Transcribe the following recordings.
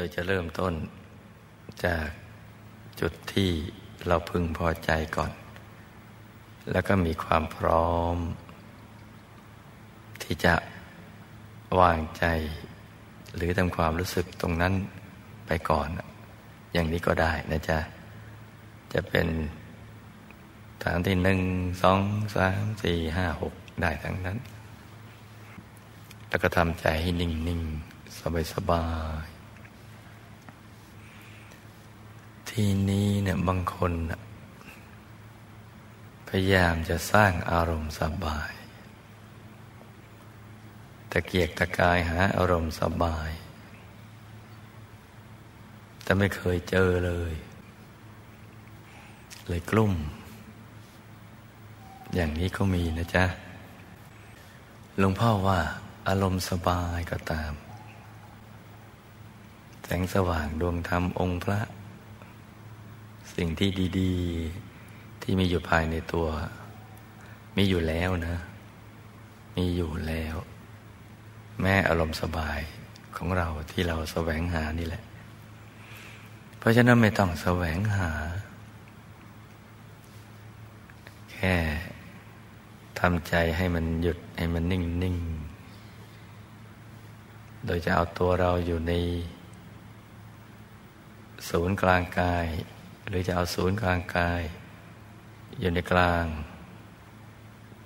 โดยจะเริ่มต้นจากจุดที่เราพึงพอใจก่อน แล้วก็มีความพร้อม ที่จะวางใจ หรือทำความรู้สึกตรงนั้นไปก่อน อย่างนี้ก็ได้นะจ๊ะ จะเป็นฐานที่หนึ่งสองสามสี่ห้าหกได้ทั้งนั้น แล้วก็ทำใจให้นิ่งนิ่งสบายสบาย ทีนี้เนี่ยบางคนพยายามจะสร้างอารมณ์สบาย ตะเกียกตะกายหาอารมณ์สบาย แต่ไม่เคยเจอเลย เลยกลุ่ม อย่างนี้ก็มีนะจ๊ะหลวงพ่อว่าอารมณ์สบายก็ตาม แสงสว่างดวงธรรมองค์พระ สิ่งที่ดีๆ ที่มีอยู่ภายในตัว มีอยู่แล้วนะ มีอยู่แล้ว แม่อารมณ์สบายของเราที่เราแสวงหานี่แหละ เพราะฉะนั้นไม่ต้องแสวงหา แค่ทำใจให้มันหยุดให้มันนิ่งนิ่ง โดยจะเอาตัวเราอยู่ในศูนย์กลางกาย หรือจะเอาศูนย์กลางกาย อยู่ในกลาง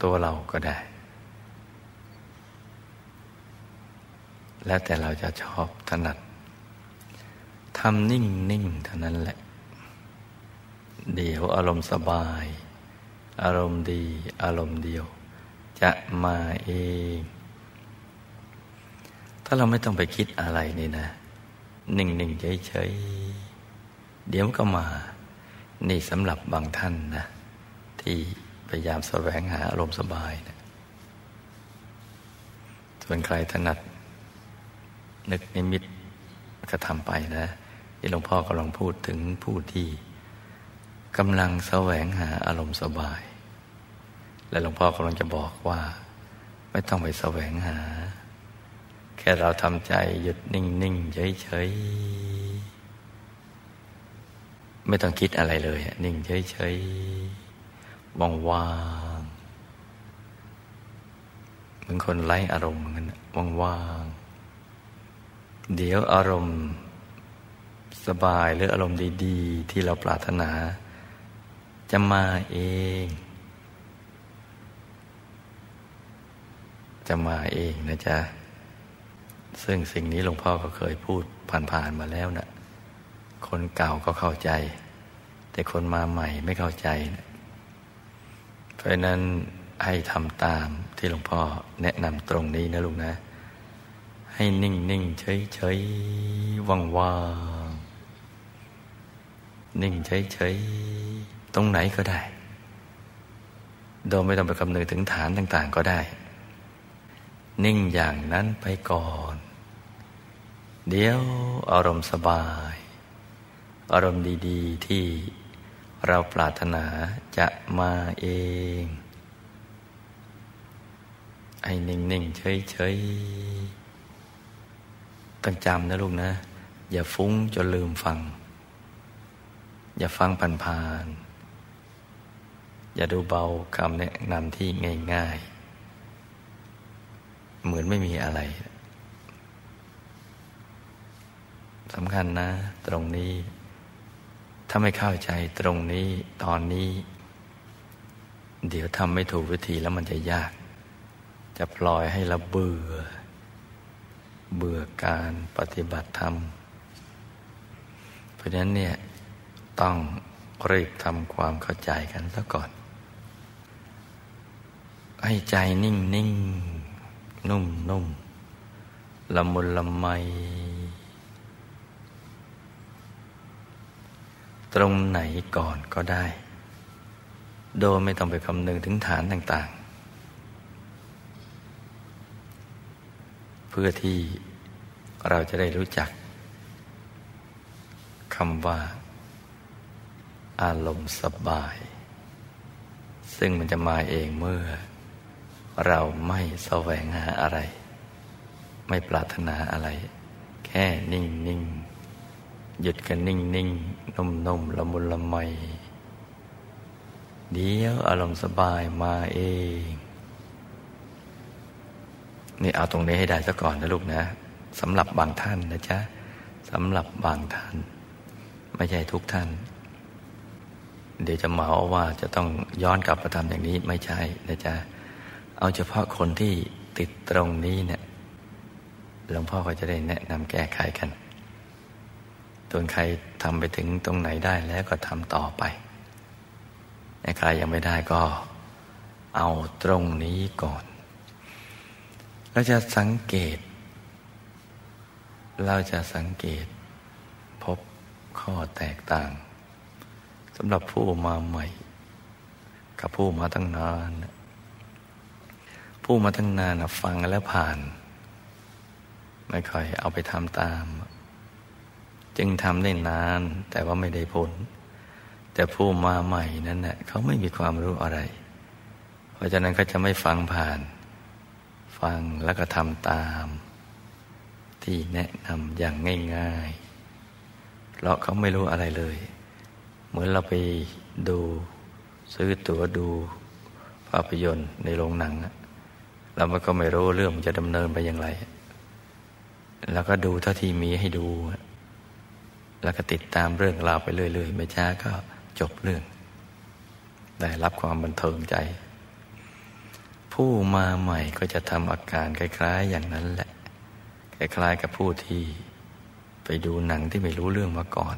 ตัวเราก็ได้ แล้วแต่เราจะชอบถนัดทำนิ่งนิ่งเท่านั้นแหละ เดี๋ยวอารมณ์สบาย อารมณ์ดี อารมณ์เดียว จะมาเอง ถ้าเราไม่ต้องไปคิดอะไรนี่นะ นิ่งๆเฉยๆ เดี๋ยวก็มา นี่สำหรับบางท่านนะ ที่พยายามแสวงหาอารมณ์สบายนะส่วนใครถนัด นึกนิมิตก็ทำไปนะที่หลวงพ่อกำลังพูดถึงผู้ที่กำลังแสวงหาอารมณ์สบาย และหลวงพ่อกำลังจะบอกว่า ไม่ต้องไปแสวงหา แค่เราทำใจหยุดนิ่งนิ่งเฉยเฉย ไม่ต้องคิดอะไรเลย นิ่งเฉยเฉยว่างวางเหมือนคนไร้อารมณ์เหมือนกันว่างวางเดี๋ยวอารมณ์สบายหรืออารมณ์ดีๆ ที่เราปรารถนา จะมาเอง จะมาเองนะจ๊ะ ซึ่งสิ่งนี้หลวงพ่อก็เคยพูดผ่านๆมาแล้วนะ คนเก่าก็เข้าใจ แต่คนมาใหม่ไม่เข้าใจ เพราะนั้นให้ทำตามที่หลวงพ่อแนะนำตรงนี้นะลุงนะ ให้นิ่งนิ่งเฉยเฉยว่างว่างนิ่งเฉยเฉยตรงไหนก็ได้ โดยไม่ต้องไปคำนึงถึงฐานต่าง ๆ ก็ได้ นิ่งอย่างนั้นไปก่อน เดี๋ยวอารมณ์สบาย อารมณ์ดี ๆ ที่เราปรารถนาจะมาเอง ไอ้นิ่ง ๆ เฉย ๆ ต้องจำนะลูกนะ อย่าฟุ้งจนลืมฟัง อย่าฟังผ่านๆอย่าดูเบาคำแนะนำที่ง่าย ๆ เหมือนไม่มีอะไรสำคัญนะ ตรงนี้ ถ้าไม่เข้าใจตรงนี้ตอนนี้ เดี๋ยวทำไม่ถูกวิธีแล้วมันจะยาก จะปล่อยให้เราเบื่อ เบื่อการปฏิบัติธรรม เพราะฉะนั้นเนี่ยต้องรีบทำความเข้าใจกันซะก่อน ให้ใจนิ่งนิ่งนุ่มนุ่มละมุนละไม ตรงไหนก่อนก็ได้ โดยไม่ต้องไปคำนึงถึงฐานต่าง ๆ เพื่อที่เราจะได้รู้จักคำว่า อารมณ์สบาย ซึ่งมันจะมาเองเมื่อ เราไม่แสวงหาอะไร ไม่ปรารถนาอะไร แค่นิ่งนิ่ง หยุดกันนิ่งนิ่งนุ่มนุ่มละมุนละไมเดี๋ยวอารมณ์สบายมาเอง นี่เอาตรงนี้ให้ได้ซะก่อนนะลูกนะสำหรับบางท่านนะจ๊ะสำหรับบางท่าน ไม่ใช่ทุกท่าน เดี๋ยวจะเหมาว่าจะต้องย้อนกลับมาทำอย่างนี้ไม่ใช่นะจ๊ะเอาเฉพาะคนที่ติดตรงนี้เนี่ยหลวงพ่อก็จะได้แนะนำแก้ไขกัน ส่วนใครทำไปถึงตรงไหนได้แล้วก็ทำต่อไปใครยังไม่ได้ก็เอาตรงนี้ก่อน เราจะสังเกต เราจะสังเกต พบข้อแตกต่างสำหรับผู้มาใหม่ กับผู้มาตั้งนาน ผู้มาตั้งนานฟังแล้วผ่าน ไม่ค่อยเอาไปทำตาม จึงทำได้นาน แต่ว่าไม่ได้ผล แต่ผู้มาใหม่นั้นเนะ่ยเขาไม่มีความรู้อะไร เพราะฉะนั้นเขาจะไม่ฟังผ่าน ฟังแล้วก็ทำตาม ที่แนะนำอย่างง่ายๆ เพราะเขาไม่รู้อะไรเลย เหมือนเราไปดูซื้อตั๋วดูภาพยนตร์ในโรงหนังเราก็ไม่รู้เรื่องมันจะดำเนินไปอย่างไร แล้วก็ดูเท่าที่มีให้ดู แล้วก็ติดตามเรื่องราวไปเรื่อยๆ ไม่ช้าก็จบเรื่อง ได้รับความบันเทิงใจ ผู้มาใหม่ก็จะทำอาการคล้าย ๆ อย่างนั้นแหละ คล้ายๆกับผู้ที่ไปดูหนังที่ไม่รู้เรื่องมาก่อน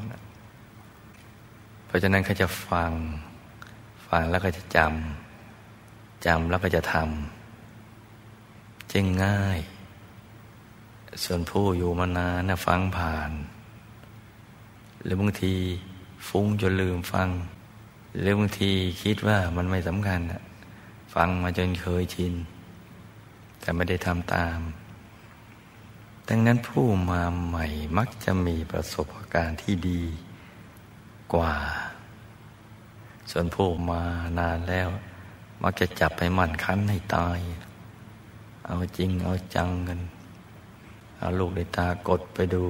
เพราะฉะนั้นเขาจะฟัง ฟังแล้วก็จะจำ จำแล้วก็จะทำจึงง่าย ส่วนผู้อยู่มานานนะฟังผ่าน หรือบางทีฟุ้งจนลืมฟัง หรือบางทีคิดว่ามันไม่สำคัญฟังมาจนเคยชิน แต่ไม่ได้ทำตาม ดังนั้นผู้มาใหม่มักจะมีประสบการณ์ที่ดีกว่า ส่วนผู้มานานแล้ว มักจะจับไปหมั่นคั้นให้ตาย เอาจริงเอาจังกัน เอาลูกในตากดไปดู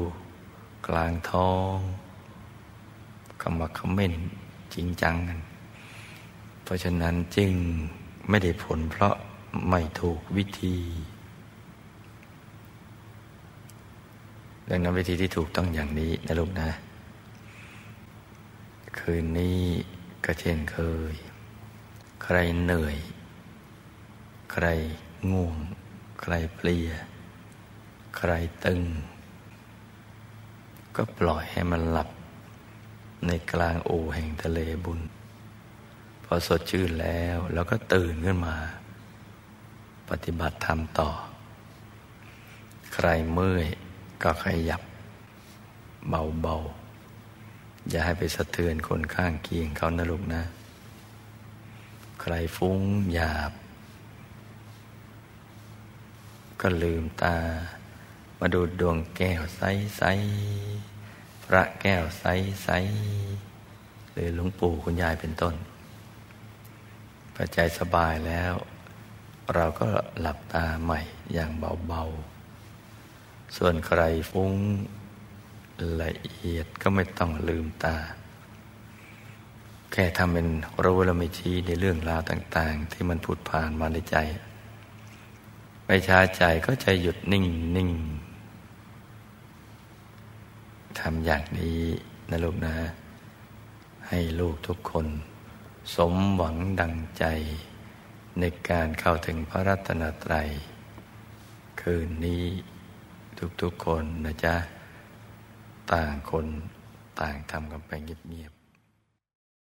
กลางท้อง คำว่าคอมเมนต์จริงจังกัน เพราะฉะนั้นจึงไม่ได้ผลเพราะไม่ถูกวิธี ดังนั้นวิธีที่ถูกต้องอย่างนี้นะลูกนะ คืนนี้ก็เช่นเคย ใครเหนื่อย ใครง่วง ใครเพลีย ใครตึง ก็ปล่อยให้มันหลับ ในกลางโอแห่งทะเลบุญ พอสดชื่นแล้วแล้วก็ตื่นขึ้นมา ปฏิบัติธรรมต่อ ใครเมื่อยก็ขยับ เบาๆ อย่าให้ไปสะเทือนคนข้างเคียงเขานะลูกนะ ใครฟุ้งหยาบ ก็ลืมตา มาดูดวงแก้วใสๆ พระแก้วใสๆหรือหลวงปู่คุณยายเป็นต้นพอใจสบายแล้ว เราก็หลับตาใหม่อย่างเบาๆ ส่วนใครฟุ้งละเอียดก็ไม่ต้องลืมตา แค่ทำเป็นรู้และไม่ชี้ในเรื่องราวต่าง ๆ ที่มันผุดผ่านมาในใจ ไม่ช้าใจก็ใจหยุดนิ่งนิ่ง ทำอย่างนี้นะลูกนะ ให้ลูกทุกคน สมหวังดังใจ ในการเข้าถึงพระรัตนตรัย คืนนี้ทุกๆคนนะจ๊ะ ต่างคนต่างทำกันไปเงียบ